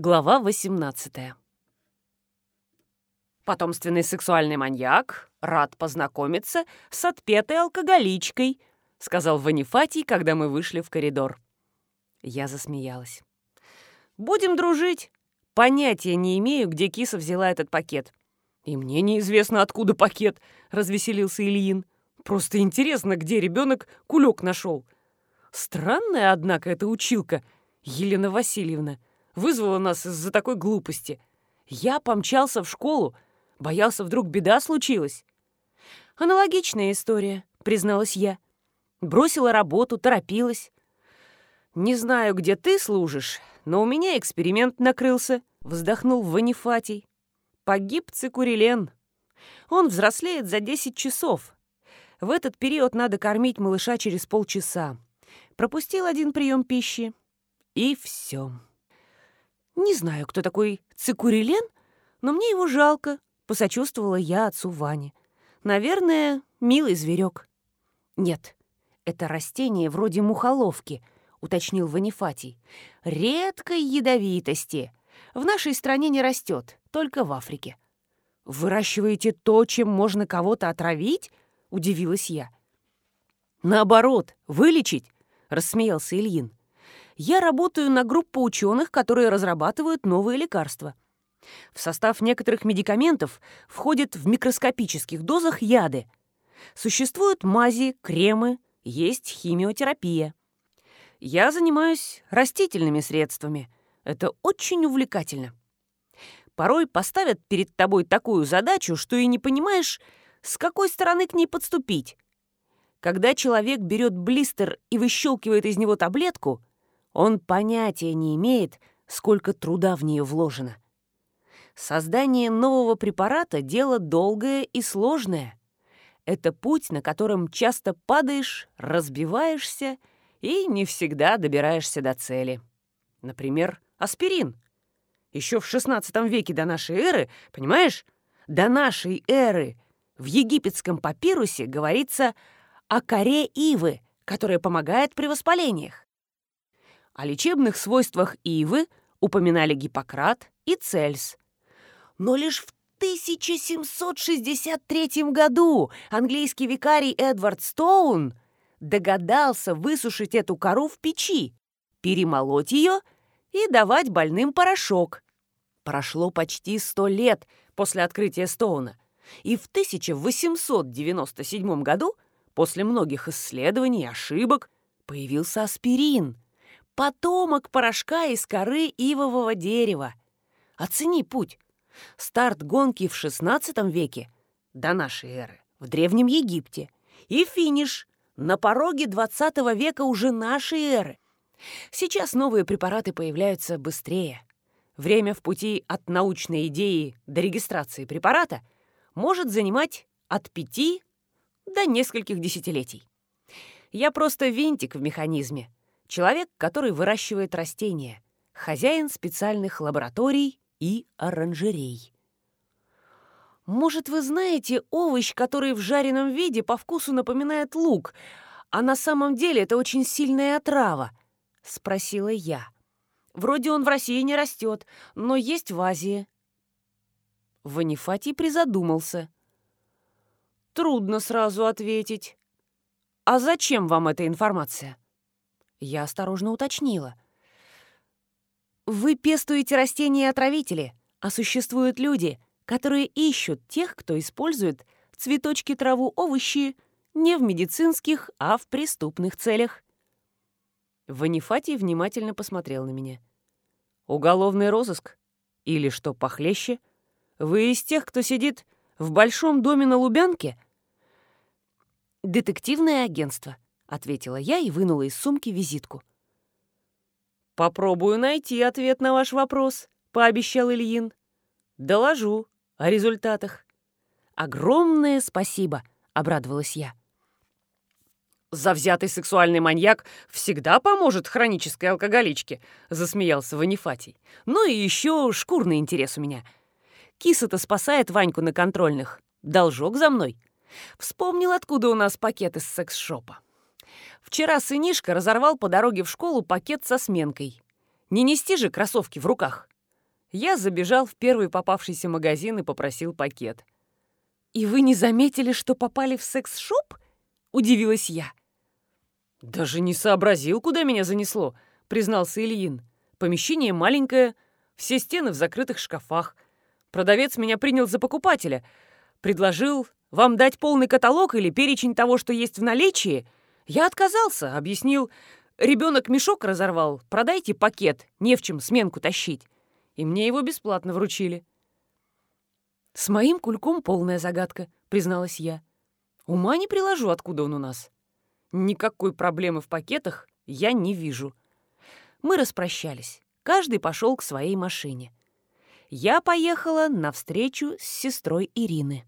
Глава 18 Потомственный сексуальный маньяк рад познакомиться с отпетой алкоголичкой, сказал Ванифатий, когда мы вышли в коридор. Я засмеялась. Будем дружить. Понятия не имею, где киса взяла этот пакет. И мне неизвестно, откуда пакет, развеселился Ильин. Просто интересно, где ребенок кулек нашел. Странная, однако, эта училка, Елена Васильевна, вызвала нас из-за такой глупости. Я помчался в школу, боялся, вдруг беда случилась. Аналогичная история, призналась я. Бросила работу, торопилась. Не знаю, где ты служишь, но у меня эксперимент накрылся, вздохнул Ванифатий. Погиб Цикурилен. Он взрослеет за 10 часов. В этот период надо кормить малыша через полчаса. Пропустил один прием пищи. И все. Не знаю, кто такой Цикурилен, но мне его жалко, посочувствовала я отцу Ване. Наверное, милый зверек. Нет, это растение вроде мухоловки, уточнил Ванифатий. Редкой ядовитости. В нашей стране не растет, только в Африке. Выращиваете то, чем можно кого-то отравить? Удивилась я. Наоборот, вылечить, рассмеялся Ильин. Я работаю на группу ученых, которые разрабатывают новые лекарства. В состав некоторых медикаментов входят в микроскопических дозах яды. Существуют мази, кремы, есть химиотерапия. Я занимаюсь растительными средствами. Это очень увлекательно. Порой поставят перед тобой такую задачу, что и не понимаешь, с какой стороны к ней подступить. Когда человек берет блистер и выщелкивает из него таблетку, он понятия не имеет, сколько труда в нее вложено. Создание нового препарата – дело долгое и сложное. Это путь, на котором часто падаешь, разбиваешься и не всегда добираешься до цели. Например, аспирин. Еще в XVI веке до нашей эры, понимаешь, до нашей эры в египетском папирусе говорится о коре ивы, которая помогает при воспалениях. О лечебных свойствах ивы упоминали Гиппократ и Цельс – но лишь в 1763 году английский викарий Эдвард Стоун догадался высушить эту кору в печи, перемолоть ее и давать больным порошок. Прошло почти сто лет после открытия Стоуна, и в 1897 году, после многих исследований и ошибок, появился аспирин, потомок порошка из коры ивового дерева. Оцени путь. Старт гонки в XVI веке, до нашей эры, в Древнем Египте. И финиш на пороге XX века уже нашей эры. Сейчас новые препараты появляются быстрее. Время в пути от научной идеи до регистрации препарата может занимать от пяти до нескольких десятилетий. Я просто винтик в механизме. Человек, который выращивает растения. Хозяин специальных лабораторий и оранжерей. Может, вы знаете овощ, который в жареном виде по вкусу напоминает лук, а на самом деле это очень сильная отрава? Спросила я. Вроде он в России не растет, но есть в Азии. Ванифатий призадумался. Трудно сразу ответить. А зачем вам эта информация? Я осторожно уточнила. — вы пестуете растения-отравители, а существуют люди, которые ищут тех, кто использует цветочки, траву, овощи не в медицинских, а в преступных целях. Ванифатий внимательно посмотрел на меня. «Уголовный розыск? Или что похлеще? Вы из тех, кто сидит в большом доме на Лубянке?» «Детективное агентство», — ответила я и вынула из сумки визитку. «Попробую найти ответ на ваш вопрос», — пообещал Ильин. «Доложу о результатах». «Огромное спасибо», — обрадовалась я. «Завзятый сексуальный маньяк всегда поможет хронической алкоголичке», — засмеялся Ванифатий. «Ну и еще шкурный интерес у меня. Киса-то спасает Ваньку на контрольных. Должок за мной. Вспомнил, откуда у нас пакет из секс-шопа. Вчера сынишка разорвал по дороге в школу пакет со сменкой. Не нести же кроссовки в руках. Я забежал в первый попавшийся магазин и попросил пакет. «И вы не заметили, что попали в секс-шоп?» — удивилась я. «Даже не сообразил, куда меня занесло», — признался Ильин. «Помещение маленькое, все стены в закрытых шкафах. Продавец меня принял за покупателя. Предложил вам дать полный каталог или перечень того, что есть в наличии. Я отказался, объяснил. Ребенок мешок разорвал, продайте пакет, не в чем сменку тащить. И мне его бесплатно вручили». «С моим кульком полная загадка», — призналась я. «Ума не приложу, откуда он у нас». Никакой проблемы в пакетах я не вижу. Мы распрощались. Каждый пошел к своей машине. Я поехала навстречу с сестрой Ирины.